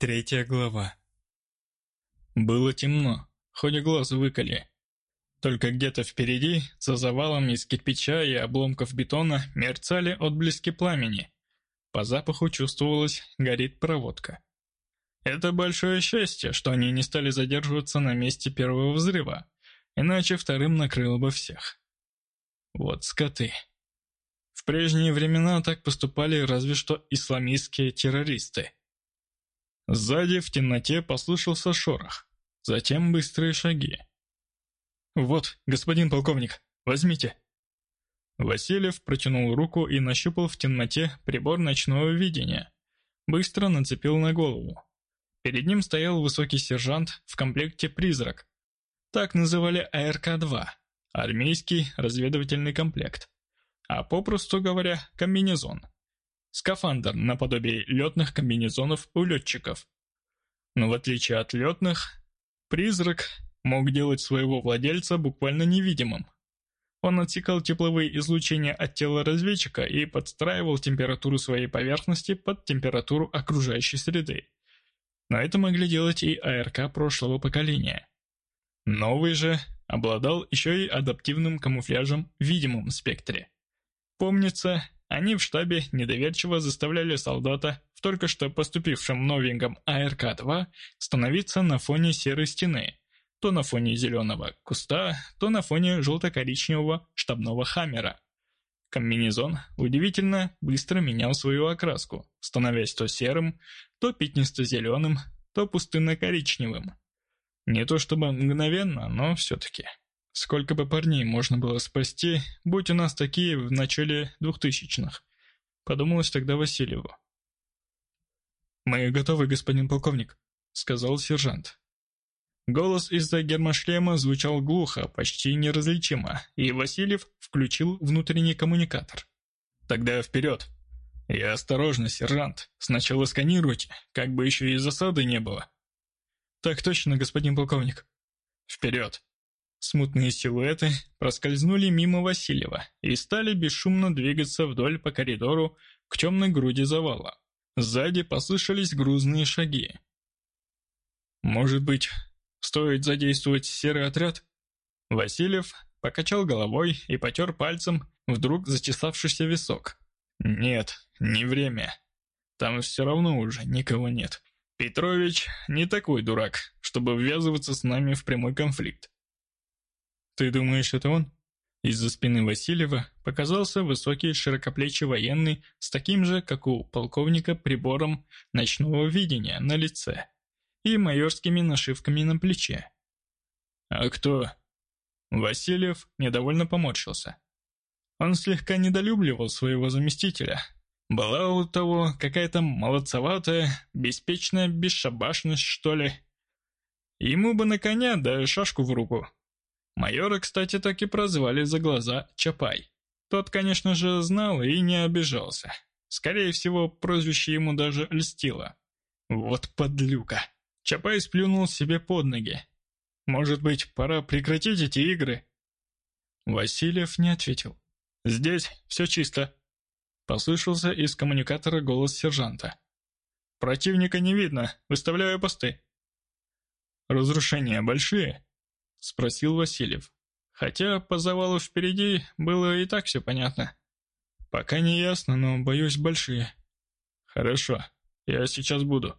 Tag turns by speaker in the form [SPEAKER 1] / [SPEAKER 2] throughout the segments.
[SPEAKER 1] Третья глава. Было темно, хоть глаз выколи. Только где-то впереди, за завалом из кирпича и обломков бетона, мерцали отблески пламени. По запаху чувствовалось, горит проводка. Это большое счастье, что они не стали задерживаться на месте первого взрыва, иначе вторым накрыло бы всех. Вот скоты. В прежние времена так поступали разве что исламистские террористы – Сзади в темноте послышался шорох, затем быстрые шаги. «Вот, господин полковник, возьмите!» Васильев протянул руку и нащупал в темноте прибор ночного видения. Быстро нацепил на голову. Перед ним стоял высокий сержант в комплекте «Призрак». Так называли АРК-2, армейский разведывательный комплект. А попросту говоря, комбинезон – Скафандр наподобие летных комбинезонов у летчиков. Но в отличие от летных, призрак мог делать своего владельца буквально невидимым. Он отсекал тепловые излучения от тела разведчика и подстраивал температуру своей поверхности под температуру окружающей среды. Но это могли делать и АРК прошлого поколения. Новый же обладал еще и адаптивным камуфляжем в видимом спектре. Помнится, они в штабе недоверчиво заставляли солдата в только что поступившем новеньком АРК-2 становиться на фоне серой стены, то на фоне зеленого куста, то на фоне желто-коричневого штабного хаммера. Комбинезон удивительно быстро менял свою окраску, становясь то серым, то пятнисто-зеленым, то пустынно-коричневым. Не то чтобы мгновенно, но все-таки. Сколько бы парней можно было спасти, будь у нас такие в начале двухтысячных, подумалось тогда Васильеву. «Мы готовы, господин полковник», — сказал сержант. Голос из-за гермошлема звучал глухо, почти неразличимо, и Васильев включил внутренний коммуникатор. «Тогда вперед!» «И осторожно, сержант, сначала сканируйте, как бы еще и засады не было». «Так точно, господин полковник». «Вперед!» Смутные силуэты проскользнули мимо Васильева и стали бесшумно двигаться вдоль по коридору к темной груди завала. Сзади послышались грузные шаги. «Может быть, стоит задействовать серый отряд?» Васильев покачал головой и потер пальцем вдруг зачесавшийся висок. «Нет, не время. Там все равно уже никого нет. Петрович не такой дурак, чтобы ввязываться с нами в прямой конфликт. «Ты думаешь, это он?» Из-за спины Васильева показался высокий широкоплечий военный с таким же, как у полковника, прибором ночного видения на лице и майорскими нашивками на плече. «А кто?» Васильев недовольно поморщился. Он слегка недолюбливал своего заместителя. Была у того какая-то молодцеватая, беспечная бесшабашность, что ли. Ему бы на коня да шашку в руку. Майора, кстати, так и прозвали за глаза Чапай. Тот, конечно же, знал и не обижался. Скорее всего, прозвище ему даже льстило. Вот подлюка. Чапай сплюнул себе под ноги. Может быть, пора прекратить эти игры? Васильев не ответил. «Здесь все чисто», — послышался из коммуникатора голос сержанта. «Противника не видно, выставляю посты». «Разрушения большие?» — спросил Васильев. Хотя по завалу впереди было и так все понятно. Пока не ясно, но, боюсь, большие. Хорошо, я сейчас буду.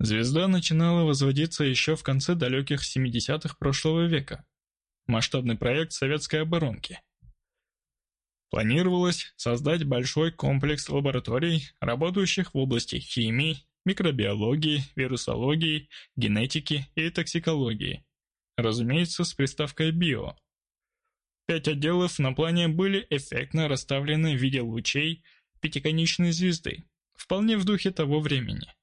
[SPEAKER 1] Звезда начинала возводиться еще в конце далеких 70-х прошлого века. Масштабный проект советской оборонки. Планировалось создать большой комплекс лабораторий, работающих в области химии, микробиологии, вирусологии, генетики и токсикологии – разумеется, с приставкой «био». Пять отделов на плане были эффектно расставлены в виде лучей пятиконечной звезды, вполне в духе того времени.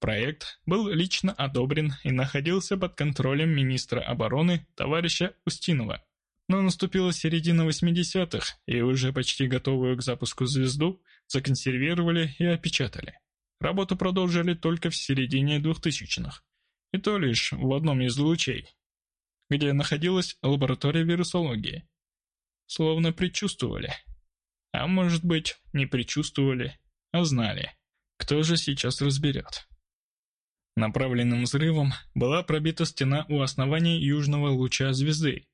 [SPEAKER 1] Проект был лично одобрен и находился под контролем министра обороны товарища Устинова. Но наступила середина 80-х, и уже почти готовую к запуску звезду законсервировали и опечатали. Работу продолжили только в середине 2000-х, и то лишь в одном из лучей, где находилась лаборатория вирусологии. Словно предчувствовали. А может быть, не предчувствовали, а знали. Кто же сейчас разберет? Направленным взрывом была пробита стена у основания южного луча звезды.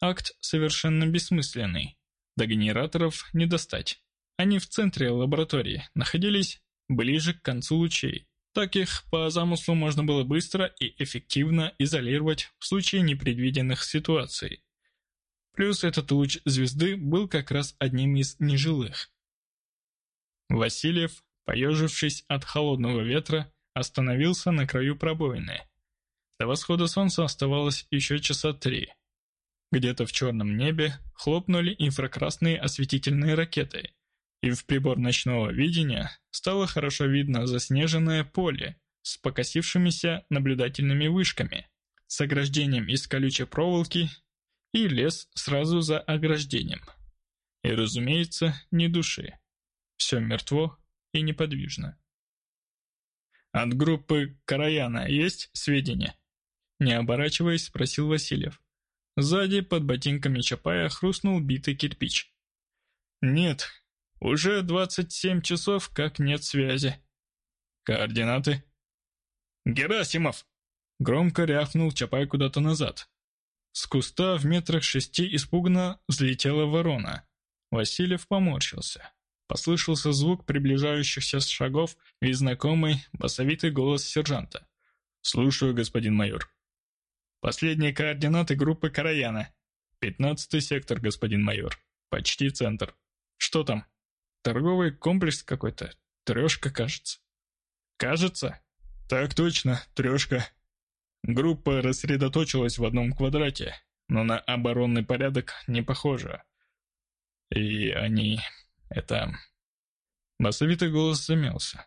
[SPEAKER 1] Акт совершенно бессмысленный. До генераторов не достать. Они в центре лаборатории находились ближе к концу лучей. Так их по замыслу можно было быстро и эффективно изолировать в случае непредвиденных ситуаций. Плюс этот луч звезды был как раз одним из нежилых. Васильев, поежившись от холодного ветра, остановился на краю пробоины. До восхода солнца оставалось еще часа три. Где-то в черном небе хлопнули инфракрасные осветительные ракеты, и в прибор ночного видения стало хорошо видно заснеженное поле с покосившимися наблюдательными вышками, с ограждением из колючей проволоки и лес сразу за ограждением. И, разумеется, ни души. Все мертво и неподвижно. «От группы Караяна есть сведения?» Не оборачиваясь, спросил Васильев. Сзади, под ботинками Чапая, хрустнул битый кирпич. «Нет, уже 27 часов, как нет связи». «Координаты?» «Герасимов!» Громко рявкнул Чапай куда-то назад. С куста в метрах шести испуганно взлетела ворона. Васильев поморщился. Послышался звук приближающихся шагов и знакомый басовитый голос сержанта. «Слушаю, господин майор». «Последние координаты группы Караяна. Пятнадцатый сектор, господин майор. Почти центр. Что там? Торговый комплекс какой-то. Трешка, кажется». «Кажется?» «Так точно, трешка». Группа рассредоточилась в одном квадрате, но на оборонный порядок не похоже. И они это...» Басовитый голос замялся.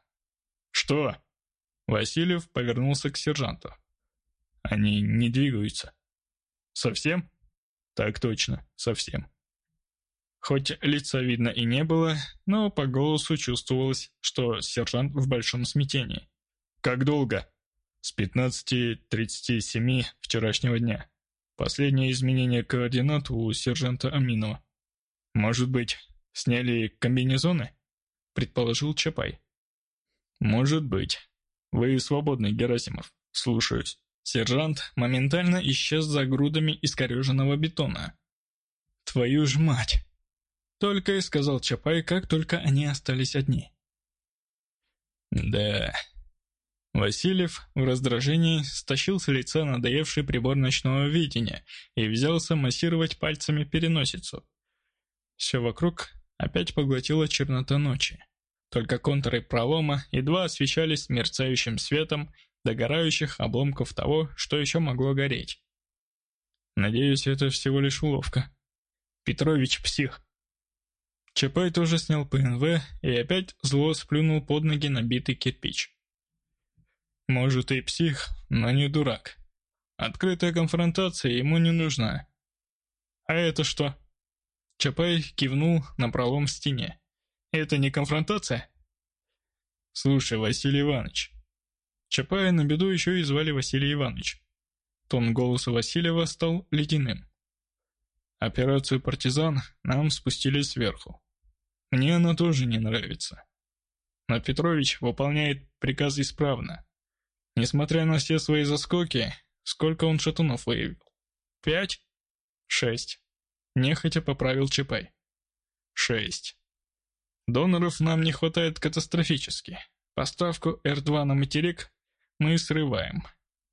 [SPEAKER 1] «Что?» Васильев повернулся к сержанту. «Они не двигаются». «Совсем?» «Так точно, совсем». Хоть лица видно и не было, но по голосу чувствовалось, что сержант в большом смятении. «Как долго?» «С 15.37 вчерашнего дня. Последнее изменение координат у сержанта Аминова. Может быть, Сняли комбинезоны? Предположил Чапай. Может быть. Вы свободны, Герасимов. Слушаюсь. Сержант моментально исчез за грудами искореженного бетона. «Твою ж мать!» Только и сказал Чапай, как только они остались одни. «Да...» Васильев в раздражении стащил с лица надоевший прибор ночного видения и взялся массировать пальцами переносицу. Все вокруг опять поглотила чернота ночи. Только контуры пролома едва освещались мерцающим светом догорающих обломков того, что еще могло гореть. Надеюсь, это всего лишь уловка. Петрович псих. Чапай тоже снял ПНВ и опять зло сплюнул под ноги набитый кирпич. Может и псих, но не дурак. Открытая конфронтация ему не нужна. А это что? Чапай кивнул на пролом в стене. «Это не конфронтация?» «Слушай, Василий Иванович». Чапая на беду еще и звали Василий Иванович. Тон голоса Васильева стал ледяным. «Операцию «Партизан» нам спустили сверху. Мне она тоже не нравится. Но Петрович выполняет приказы исправно. Несмотря на все свои заскоки, сколько он шатунов выявил? Пять? Шесть. Нехотя поправил Чапай. Шесть. Доноров нам не хватает катастрофически. Поставку Р-2 на материк мы срываем.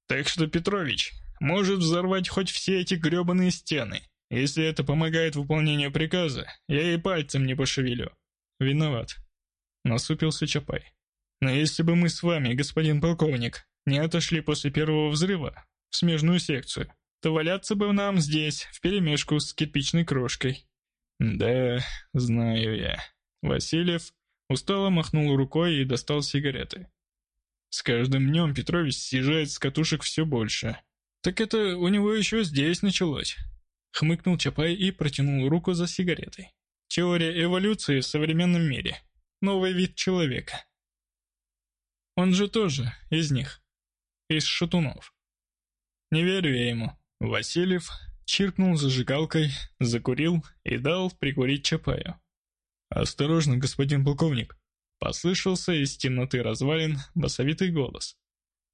[SPEAKER 1] Так что Петрович может взорвать хоть все эти гребаные стены. Если это помогает выполнению приказа, я и пальцем не пошевелю. Виноват. Насупился Чапай. Но если бы мы с вами, господин полковник, не отошли после первого взрыва в смежную секцию, то валяться бы нам здесь, вперемешку с кирпичной крошкой. Да, знаю я. Васильев устало махнул рукой и достал сигареты. С каждым днем Петрович съезжает с катушек все больше. Так это у него еще здесь началось. Хмыкнул Чапай и протянул руку за сигаретой. Теория эволюции в современном мире. Новый вид человека. Он же тоже из них. Из шатунов. Не верю я ему. Васильев чиркнул зажигалкой, закурил и дал прикурить Чапаю. «Осторожно, господин полковник!» Послышался из темноты развалин басовитый голос.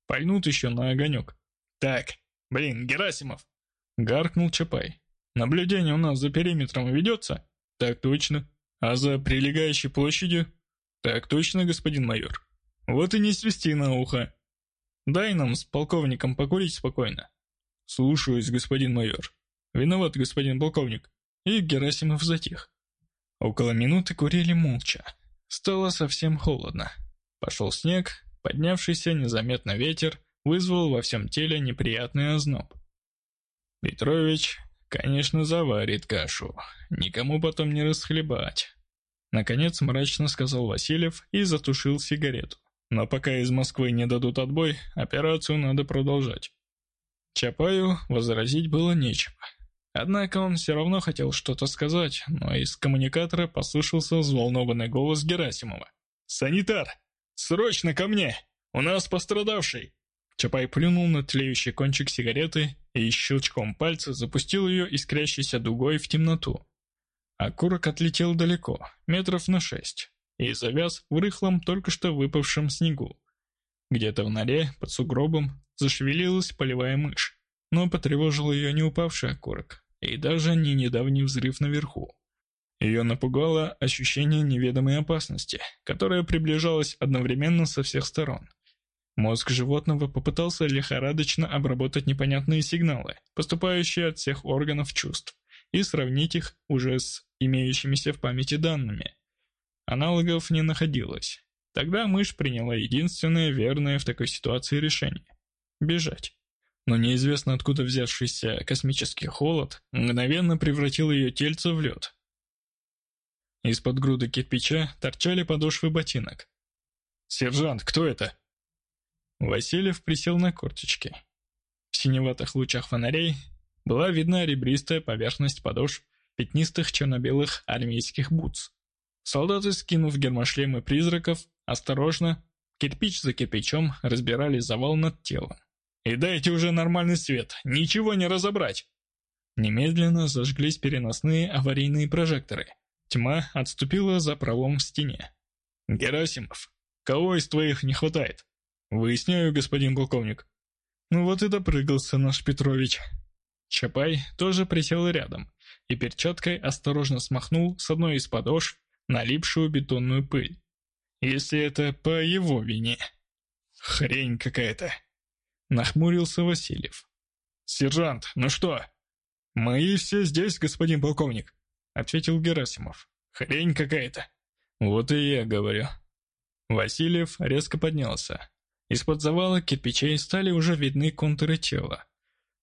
[SPEAKER 1] Пальнут еще на огонек. Так, блин, Герасимов! Гаркнул Чапай. Наблюдение у нас за периметром ведется? Так точно. А за прилегающей площадью? Так точно, господин майор. Вот и не свисти на ухо. Дай нам с полковником покурить спокойно. Слушаюсь, господин майор. Виноват, господин полковник. И Герасимов затих. Около минуты курили молча. Стало совсем холодно. Пошел снег, поднявшийся незаметно ветер вызвал во всем теле неприятный озноб. Петрович, конечно, заварит кашу, никому потом не расхлебать. Наконец мрачно сказал Васильев и затушил сигарету. Но пока из Москвы не дадут отбой, операцию надо продолжать. Чапаю возразить было нечего. Однако он все равно хотел что-то сказать, но из коммуникатора послышался взволнованный голос Герасимова. «Санитар! Срочно ко мне! У нас пострадавший!» Чапай плюнул на тлеющий кончик сигареты и щелчком пальца запустил ее искрящейся дугой в темноту. Окурок отлетел далеко, метров на шесть, и завяз в рыхлом, только что выпавшем снегу. Где-то в норе, под сугробом, зашевелилась полевая мышь, но потревожил ее не упавший окурок, и даже не недавний взрыв наверху. Ее напугало ощущение неведомой опасности, которая приближалась одновременно со всех сторон. Мозг животного попытался лихорадочно обработать непонятные сигналы, поступающие от всех органов чувств, и сравнить их уже с имеющимися в памяти данными. Аналогов не находилось. Тогда мышь приняла единственное верное в такой ситуации решение – бежать. Но неизвестно откуда взявшийся космический холод мгновенно превратил ее тельце в лед. Из-под груды кирпича торчали подошвы ботинок. «Сержант, кто это?» Васильев присел на корточки. В синеватых лучах фонарей была видна ребристая поверхность подошв пятнистых черно-белых армейских бутс. Солдаты, скинув гермошлемы призраков, осторожно, кирпич за кирпичом, разбирали завал над телом. «И дайте уже нормальный свет, ничего не разобрать!» Немедленно зажглись переносные аварийные прожекторы. Тьма отступила за пролом в стене. «Герасимов, кого из твоих не хватает?» «Выясняю, господин полковник». «Ну вот и допрыгался наш Петрович». Чапай тоже присел рядом и перчаткой осторожно смахнул с одной из подошв налипшую бетонную пыль. Если это по его вине. Хрень какая-то. Нахмурился Васильев. «Сержант, ну что?» «Мы все здесь, господин полковник», — ответил Герасимов. «Хрень какая-то». «Вот и я говорю». Васильев резко поднялся. Из-под завала кирпичей стали уже видны контуры тела.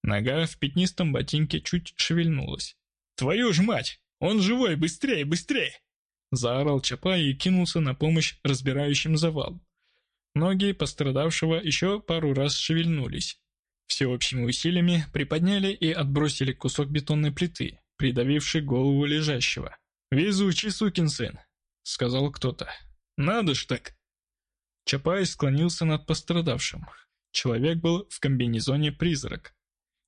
[SPEAKER 1] Нога в пятнистом ботинке чуть шевельнулась. «Твою ж мать! Он живой! Быстрее, быстрее!» Заорал Чапай и кинулся на помощь разбирающим завал. Ноги пострадавшего еще пару раз шевельнулись. Всеобщими усилиями приподняли и отбросили кусок бетонной плиты, придавивший голову лежащего. «Везучий сукин сын», — сказал кто-то. «Надо ж так!» Чапай склонился над пострадавшим. Человек был в комбинезоне «Призрак».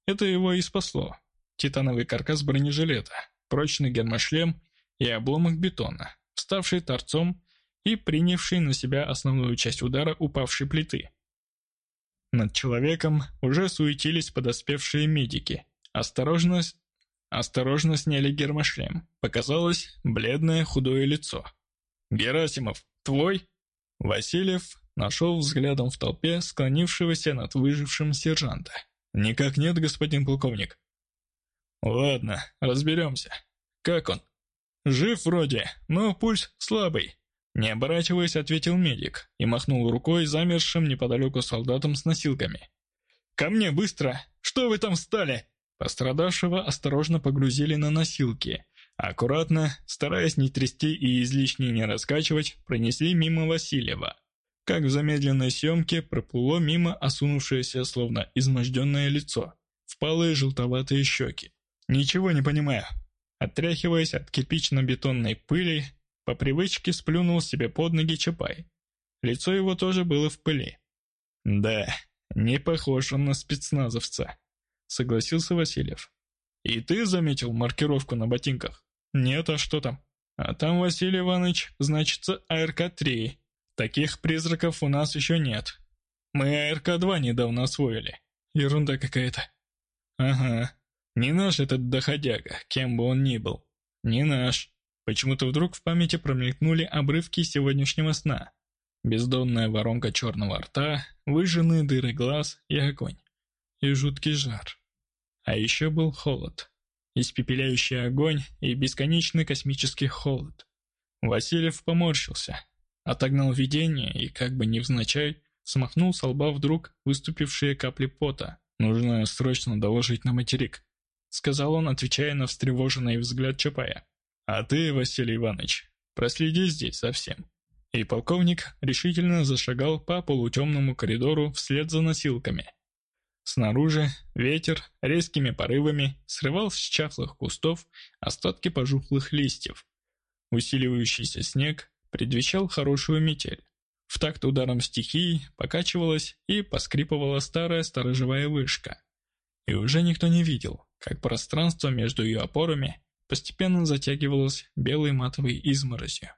[SPEAKER 1] Это его и спасло. Титановый каркас бронежилета, прочный гермошлем и обломок бетона, вставший торцом и принявший на себя основную часть удара упавшей плиты. Над человеком уже суетились подоспевшие медики. Осторожно, осторожно сняли гермошлем. Показалось бледное худое лицо. «Герасимов, твой?» Васильев нашел взглядом в толпе склонившегося над выжившим сержанта. «Никак нет, господин полковник». «Ладно, разберемся. Как он?» «Жив вроде, но пульс слабый», — не оборачиваясь, ответил медик и махнул рукой замерзшим неподалеку солдатам с носилками. «Ко мне быстро! Что вы там встали?» Пострадавшего осторожно погрузили на носилки, Аккуратно, стараясь не трясти и излишне не раскачивать, пронесли мимо Васильева. Как в замедленной съемке проплыло мимо осунувшееся, словно изможденное лицо, впалые желтоватые щеки. «Ничего не понимаю». Отряхиваясь от кирпично-бетонной пыли, по привычке сплюнул себе под ноги Чапай. Лицо его тоже было в пыли. «Да, не похож он на спецназовца», — согласился Васильев. «И ты заметил маркировку на ботинках?» «Нет, а что там?» «А там, Василий Иванович, значится АРК-3. Таких призраков у нас еще нет. Мы АРК-2 недавно освоили. Ерунда какая-то. Ага. Не наш этот доходяга, кем бы он ни был. Не наш. Почему-то вдруг в памяти промелькнули обрывки сегодняшнего сна. Бездонная воронка черного рта, выжженные дыры глаз и огонь. И жуткий жар. А еще был холод. Испепеляющий огонь и бесконечный космический холод. Васильев поморщился, отогнал видение и, как бы невзначай, смахнул с лба вдруг выступившие капли пота. «Нужно срочно доложить на материк», — сказал он, отвечая на встревоженный взгляд Чапая. «А ты, Василий Иванович, проследи здесь за всем». И полковник решительно зашагал по полутемному коридору вслед за носилками. Снаружи ветер резкими порывами срывал с чахлых кустов остатки пожухлых листьев. Усиливающийся снег предвещал хорошую метель. В такт ударом стихии покачивалась и поскрипывала старая сторожевая вышка. И уже никто не видел, как пространство между ее опорами постепенно затягивалось белой матовой изморозью.